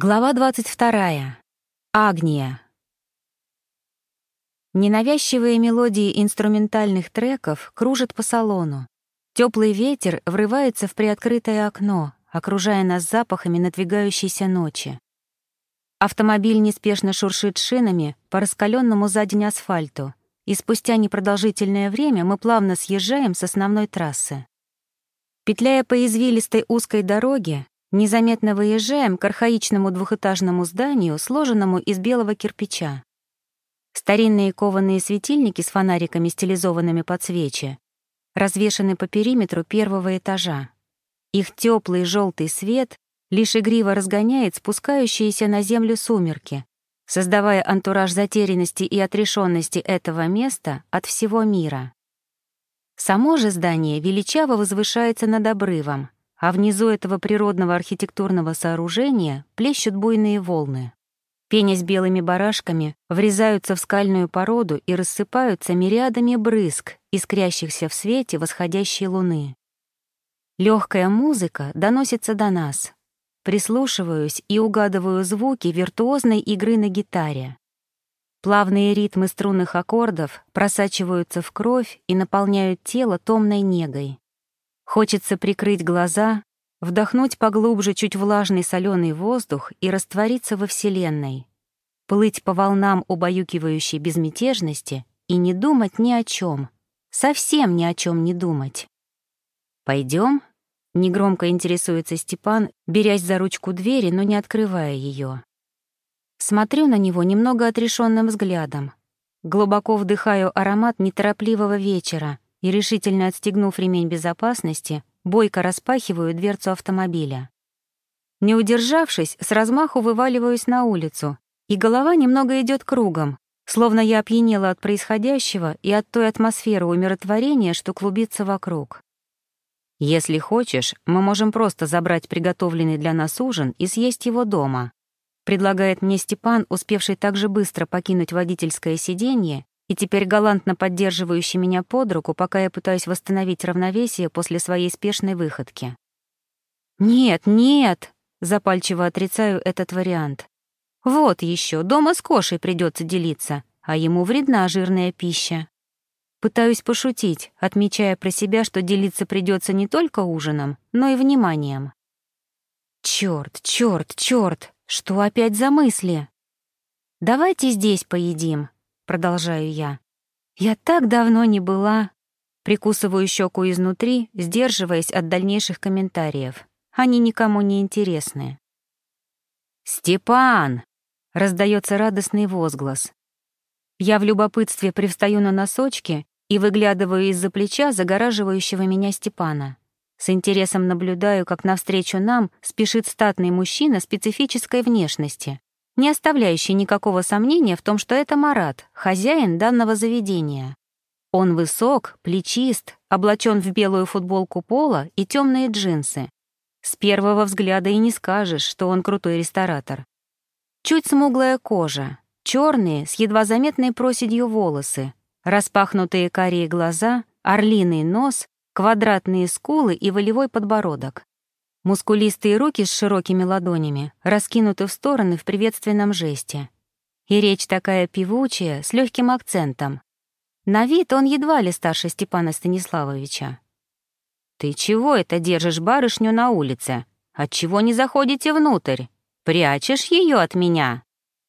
Глава 22. Агния. Ненавязчивые мелодии инструментальных треков кружат по салону. Теплый ветер врывается в приоткрытое окно, окружая нас запахами надвигающейся ночи. Автомобиль неспешно шуршит шинами по раскаленному за день асфальту, и спустя непродолжительное время мы плавно съезжаем с основной трассы. Петляя по извилистой узкой дороге, Незаметно выезжаем к архаичному двухэтажному зданию, сложенному из белого кирпича. Старинные кованые светильники с фонариками, стилизованными под свечи, развешаны по периметру первого этажа. Их теплый желтый свет лишь игриво разгоняет спускающиеся на землю сумерки, создавая антураж затерянности и отрешенности этого места от всего мира. Само же здание величаво возвышается над обрывом, а внизу этого природного архитектурного сооружения плещут буйные волны. Пенясь белыми барашками, врезаются в скальную породу и рассыпаются мириадами брызг, искрящихся в свете восходящей луны. Легкая музыка доносится до нас. Прислушиваюсь и угадываю звуки виртуозной игры на гитаре. Плавные ритмы струнных аккордов просачиваются в кровь и наполняют тело томной негой. Хочется прикрыть глаза, вдохнуть поглубже чуть влажный соленый воздух и раствориться во Вселенной, плыть по волнам убаюкивающей безмятежности и не думать ни о чем, совсем ни о чем не думать. Пойдем? негромко интересуется Степан, берясь за ручку двери, но не открывая ее. Смотрю на него немного отрешенным взглядом. Глубоко вдыхаю аромат неторопливого вечера — и, решительно отстегнув ремень безопасности, бойко распахиваю дверцу автомобиля. Не удержавшись, с размаху вываливаюсь на улицу, и голова немного идет кругом, словно я опьянела от происходящего и от той атмосферы умиротворения, что клубится вокруг. «Если хочешь, мы можем просто забрать приготовленный для нас ужин и съесть его дома», предлагает мне Степан, успевший так же быстро покинуть водительское сиденье и теперь галантно поддерживающий меня под руку, пока я пытаюсь восстановить равновесие после своей спешной выходки. «Нет, нет!» — запальчиво отрицаю этот вариант. «Вот еще, дома с Кошей придется делиться, а ему вредна жирная пища». Пытаюсь пошутить, отмечая про себя, что делиться придется не только ужином, но и вниманием. Черт, черт, черт! Что опять за мысли? Давайте здесь поедим, продолжаю я. Я так давно не была... Прикусываю щеку изнутри, сдерживаясь от дальнейших комментариев. Они никому не интересны. «Степан!» — раздается радостный возглас. Я в любопытстве привстаю на носочки и выглядываю из-за плеча загораживающего меня Степана. С интересом наблюдаю, как навстречу нам спешит статный мужчина специфической внешности не оставляющий никакого сомнения в том, что это Марат, хозяин данного заведения. Он высок, плечист, облачен в белую футболку пола и темные джинсы. С первого взгляда и не скажешь, что он крутой ресторатор. Чуть смуглая кожа, черные с едва заметной проседью волосы, распахнутые карие глаза, орлиный нос, квадратные скулы и волевой подбородок. Мускулистые руки с широкими ладонями раскинуты в стороны в приветственном жесте. И речь такая певучая, с легким акцентом. На вид он едва ли старше Степана Станиславовича. «Ты чего это держишь барышню на улице? Отчего не заходите внутрь? Прячешь ее от меня?»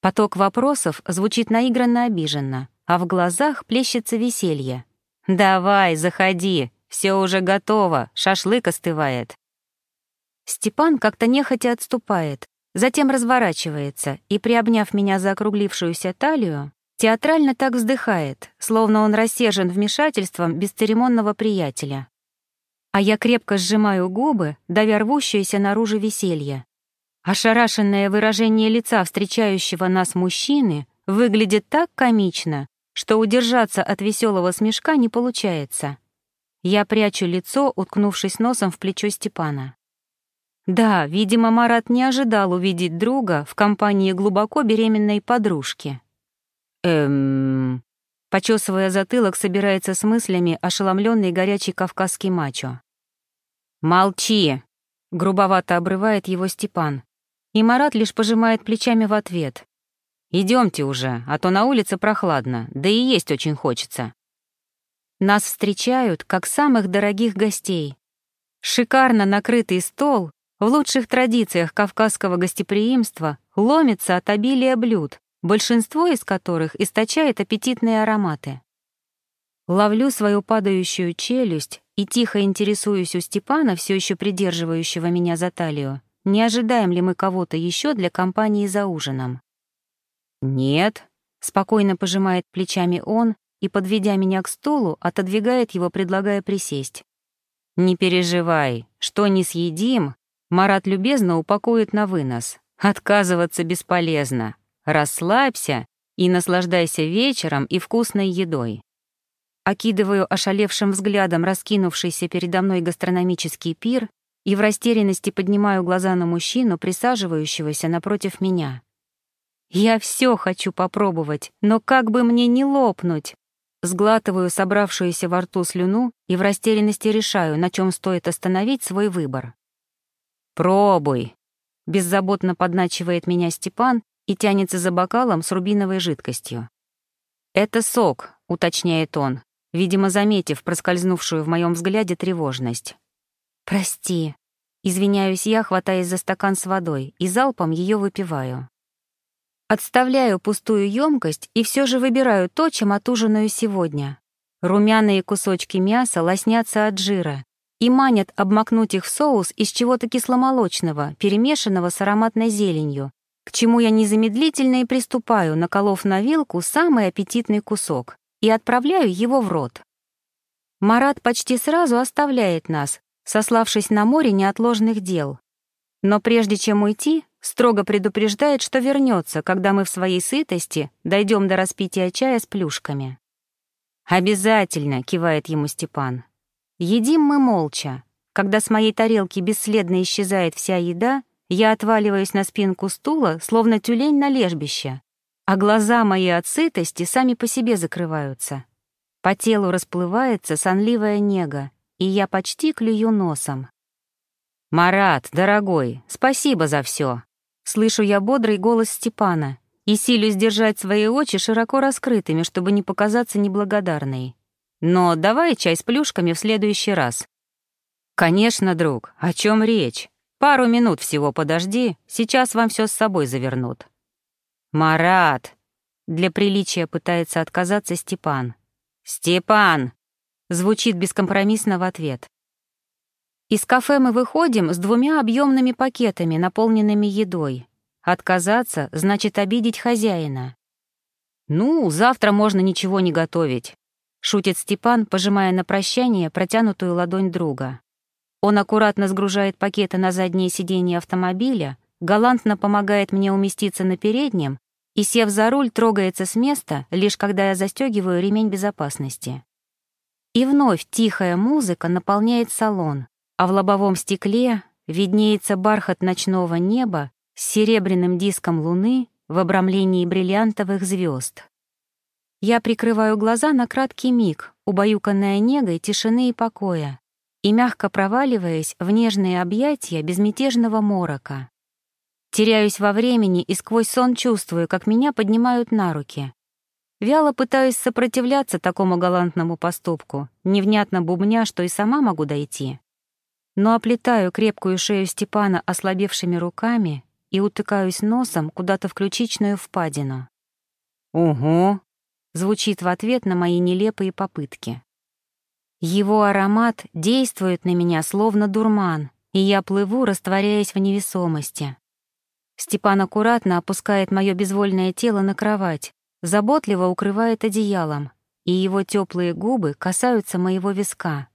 Поток вопросов звучит наигранно обиженно, а в глазах плещется веселье. «Давай, заходи, все уже готово, шашлык остывает». Степан как-то нехотя отступает, затем разворачивается и, приобняв меня за округлившуюся талию, театрально так вздыхает, словно он рассержен вмешательством бесцеремонного приятеля. А я крепко сжимаю губы, давя рвущееся наружу веселье. Ошарашенное выражение лица встречающего нас мужчины выглядит так комично, что удержаться от веселого смешка не получается. Я прячу лицо, уткнувшись носом в плечо Степана. Да, видимо, Марат не ожидал увидеть друга в компании глубоко беременной подружки. Эм... Почесывая затылок, собирается с мыслями ошеломленный горячий кавказский мачо. «Молчи!» — грубовато обрывает его Степан. и Марат лишь пожимает плечами в ответ. Идемте уже, а то на улице прохладно, да и есть очень хочется. Нас встречают, как самых дорогих гостей. Шикарно накрытый стол в лучших традициях кавказского гостеприимства ломится от обилия блюд, большинство из которых источает аппетитные ароматы. Ловлю свою падающую челюсть и тихо интересуюсь у Степана, все еще придерживающего меня за талию, не ожидаем ли мы кого-то еще для компании за ужином. «Нет», — спокойно пожимает плечами он и, подведя меня к стулу, отодвигает его, предлагая присесть. «Не переживай, что не съедим, Марат любезно упакует на вынос. Отказываться бесполезно. Расслабься и наслаждайся вечером и вкусной едой. Окидываю ошалевшим взглядом раскинувшийся передо мной гастрономический пир и в растерянности поднимаю глаза на мужчину, присаживающегося напротив меня. Я все хочу попробовать, но как бы мне не лопнуть? Сглатываю собравшуюся во рту слюну и в растерянности решаю, на чем стоит остановить свой выбор. «Пробуй», — беззаботно подначивает меня Степан и тянется за бокалом с рубиновой жидкостью. «Это сок», — уточняет он, видимо, заметив проскользнувшую в моем взгляде тревожность. «Прости», — извиняюсь я, хватаясь за стакан с водой, и залпом ее выпиваю. Отставляю пустую емкость и все же выбираю то, чем отужинаю сегодня. Румяные кусочки мяса лоснятся от жира, и манят обмакнуть их в соус из чего-то кисломолочного, перемешанного с ароматной зеленью, к чему я незамедлительно и приступаю, наколов на вилку самый аппетитный кусок и отправляю его в рот. Марат почти сразу оставляет нас, сославшись на море неотложных дел. Но прежде чем уйти, строго предупреждает, что вернется, когда мы в своей сытости дойдем до распития чая с плюшками. «Обязательно», — кивает ему Степан. Едим мы молча. Когда с моей тарелки бесследно исчезает вся еда, я отваливаюсь на спинку стула, словно тюлень на лежбище, а глаза мои от сытости сами по себе закрываются. По телу расплывается сонливая нега, и я почти клюю носом. «Марат, дорогой, спасибо за все. Слышу я бодрый голос Степана и силю сдержать свои очи широко раскрытыми, чтобы не показаться неблагодарной. Но давай чай с плюшками в следующий раз. Конечно, друг, о чем речь? Пару минут всего подожди, сейчас вам все с собой завернут. Марат! Для приличия пытается отказаться Степан. Степан! Звучит бескомпромиссно в ответ. Из кафе мы выходим с двумя объемными пакетами, наполненными едой. Отказаться значит обидеть хозяина. Ну, завтра можно ничего не готовить. Шутит Степан, пожимая на прощание протянутую ладонь друга. Он аккуратно сгружает пакеты на заднее сиденье автомобиля, галантно помогает мне уместиться на переднем и, сев за руль, трогается с места, лишь когда я застегиваю ремень безопасности. И вновь тихая музыка наполняет салон, а в лобовом стекле виднеется бархат ночного неба с серебряным диском луны в обрамлении бриллиантовых звезд. Я прикрываю глаза на краткий миг, убаюканная негой тишины и покоя, и мягко проваливаясь в нежные объятия безмятежного морока. Теряюсь во времени и сквозь сон чувствую, как меня поднимают на руки. Вяло пытаюсь сопротивляться такому галантному поступку, невнятно бубня, что и сама могу дойти. Но оплетаю крепкую шею Степана ослабевшими руками и утыкаюсь носом куда-то в ключичную впадину. «Угу», звучит в ответ на мои нелепые попытки. Его аромат действует на меня словно дурман, и я плыву, растворяясь в невесомости. Степан аккуратно опускает мое безвольное тело на кровать, заботливо укрывает одеялом, и его теплые губы касаются моего виска.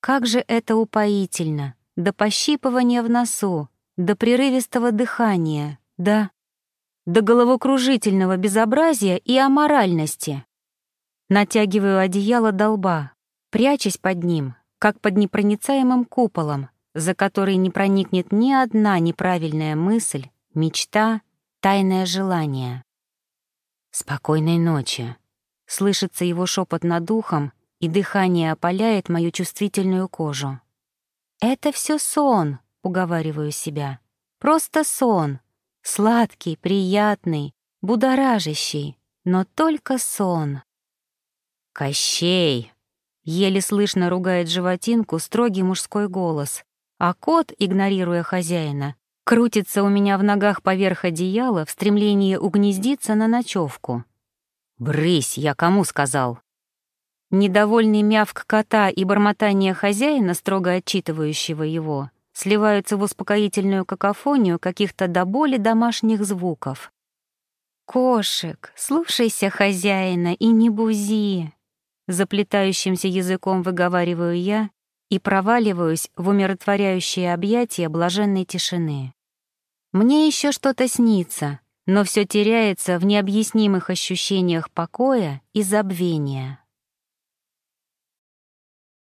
Как же это упоительно! До пощипывания в носу, до прерывистого дыхания, да до головокружительного безобразия и аморальности. Натягиваю одеяло до лба, прячась под ним, как под непроницаемым куполом, за который не проникнет ни одна неправильная мысль, мечта, тайное желание. «Спокойной ночи», — слышится его шепот над духом, и дыхание опаляет мою чувствительную кожу. «Это все сон», — уговариваю себя. «Просто сон. Сладкий, приятный, будоражащий, но только сон. «Кощей!» — еле слышно ругает животинку строгий мужской голос, а кот, игнорируя хозяина, крутится у меня в ногах поверх одеяла в стремлении угнездиться на ночевку. «Брысь, я кому сказал?» Недовольный мявк кота и бормотание хозяина, строго отчитывающего его, сливаются в успокоительную какофонию каких-то до боли домашних звуков. «Кошек, слушайся хозяина и не бузи!» Заплетающимся языком выговариваю я и проваливаюсь в умиротворяющее объятие блаженной тишины. Мне еще что-то снится, но все теряется в необъяснимых ощущениях покоя и забвения.